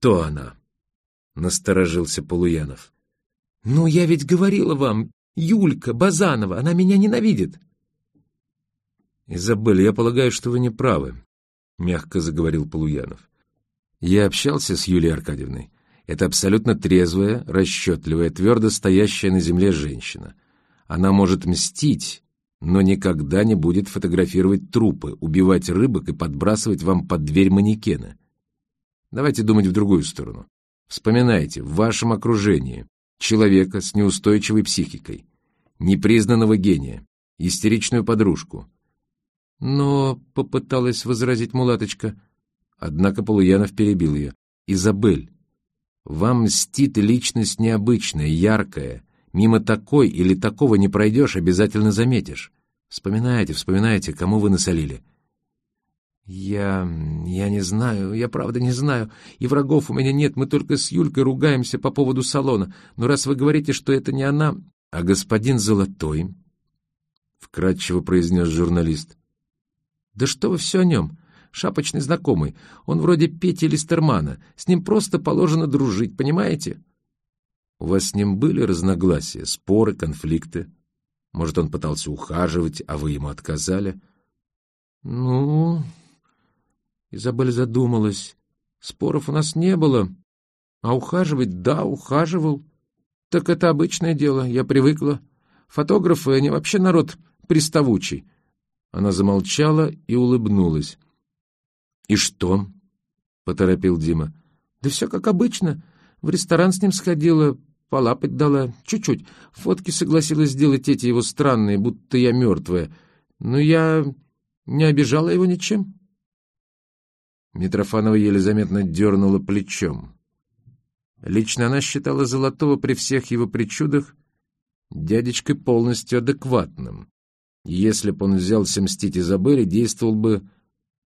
«Кто она?» — насторожился Полуянов. «Ну, я ведь говорила вам, Юлька Базанова, она меня ненавидит». «Изабель, я полагаю, что вы не правы», — мягко заговорил Полуянов. «Я общался с Юлией Аркадьевной. Это абсолютно трезвая, расчетливая, твердо стоящая на земле женщина. Она может мстить, но никогда не будет фотографировать трупы, убивать рыбок и подбрасывать вам под дверь манекена. Давайте думать в другую сторону. Вспоминайте, в вашем окружении человека с неустойчивой психикой, непризнанного гения, истеричную подружку. Но, — попыталась возразить мулаточка, однако Полуянов перебил ее. «Изабель, вам мстит личность необычная, яркая. Мимо такой или такого не пройдешь, обязательно заметишь. Вспоминайте, вспоминайте, кому вы насолили. «Я... я не знаю, я правда не знаю. И врагов у меня нет, мы только с Юлькой ругаемся по поводу салона. Но раз вы говорите, что это не она, а господин Золотой...» — вкратчиво произнес журналист. «Да что вы все о нем? Шапочный знакомый. Он вроде Пети Листермана. С ним просто положено дружить, понимаете?» «У вас с ним были разногласия, споры, конфликты? Может, он пытался ухаживать, а вы ему отказали?» «Ну...» Изабель задумалась. Споров у нас не было. А ухаживать, да, ухаживал. Так это обычное дело, я привыкла. Фотографы, они вообще народ приставучий. Она замолчала и улыбнулась. «И что?» — поторопил Дима. «Да все как обычно. В ресторан с ним сходила, полапать дала. Чуть-чуть. Фотки согласилась сделать эти его странные, будто я мертвая. Но я не обижала его ничем». Митрофанова еле заметно дернула плечом. Лично она считала Золотого при всех его причудах дядечкой полностью адекватным. Если бы он взялся мстить Изабелле, действовал бы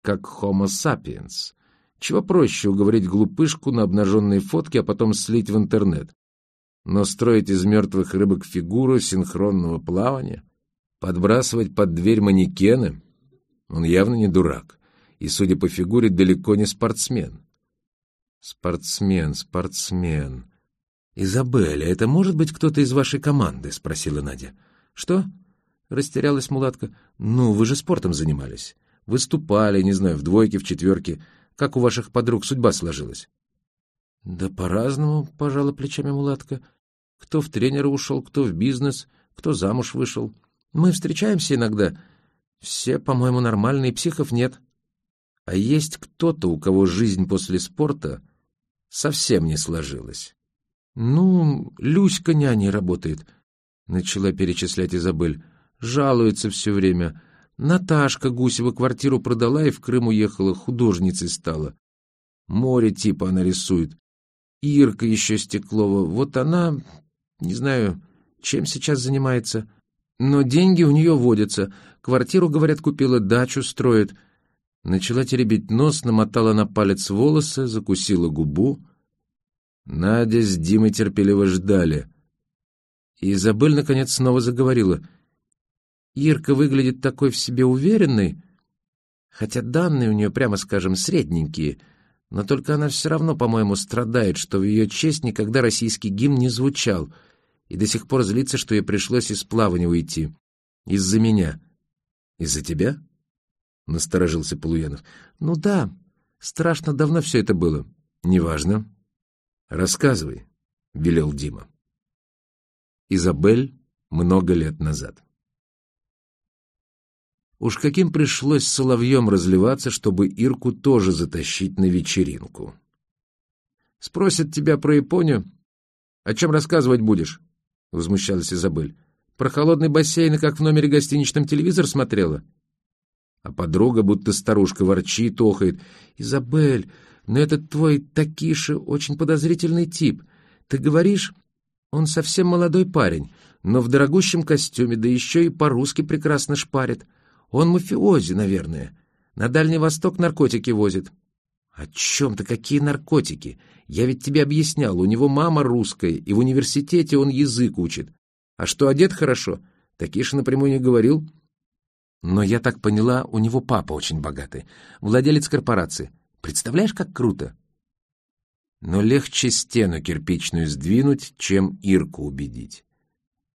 как homo sapiens. Чего проще уговорить глупышку на обнаженные фотки, а потом слить в интернет. Но строить из мертвых рыбок фигуру синхронного плавания, подбрасывать под дверь манекены, он явно не дурак и, судя по фигуре, далеко не спортсмен. Спортсмен, спортсмен. «Изабелля, это может быть кто-то из вашей команды?» — спросила Надя. «Что?» — растерялась мулатка. «Ну, вы же спортом занимались. Выступали, не знаю, в двойке, в четверке. Как у ваших подруг судьба сложилась?» «Да по-разному», — пожала плечами мулатка. «Кто в тренера ушел, кто в бизнес, кто замуж вышел. Мы встречаемся иногда. Все, по-моему, нормальные, психов нет». А есть кто-то, у кого жизнь после спорта совсем не сложилась. «Ну, Люська няней работает», — начала перечислять Изабель. «Жалуется все время. Наташка Гусева квартиру продала и в Крым уехала, художницей стала. Море типа она рисует. Ирка еще Стеклова. Вот она, не знаю, чем сейчас занимается. Но деньги у нее водятся. Квартиру, говорят, купила, дачу строит». Начала теребить нос, намотала на палец волосы, закусила губу. Надя с Димой терпеливо ждали. И Изабель, наконец, снова заговорила. Ирка выглядит такой в себе уверенной, хотя данные у нее, прямо скажем, средненькие, но только она все равно, по-моему, страдает, что в ее честь никогда российский гимн не звучал, и до сих пор злится, что ей пришлось из плавания уйти. Из-за меня. Из-за тебя? — насторожился Полуянов. — Ну да, страшно давно все это было. — Неважно. — Рассказывай, — велел Дима. Изабель много лет назад. Уж каким пришлось соловьем разливаться, чтобы Ирку тоже затащить на вечеринку. «Спросят тебя про Японию. О чем рассказывать будешь?» — возмущалась Изабель. «Про холодный бассейн и как в номере гостиничном телевизор смотрела?» А подруга, будто старушка, ворчит, охает. «Изабель, но этот твой Такиша очень подозрительный тип. Ты говоришь, он совсем молодой парень, но в дорогущем костюме, да еще и по-русски прекрасно шпарит. Он мафиози, наверное. На Дальний Восток наркотики возит». «О чем ты? Какие наркотики? Я ведь тебе объяснял, у него мама русская, и в университете он язык учит. А что одет хорошо? Такиша напрямую не говорил». Но я так поняла, у него папа очень богатый, владелец корпорации. Представляешь, как круто? Но легче стену кирпичную сдвинуть, чем Ирку убедить.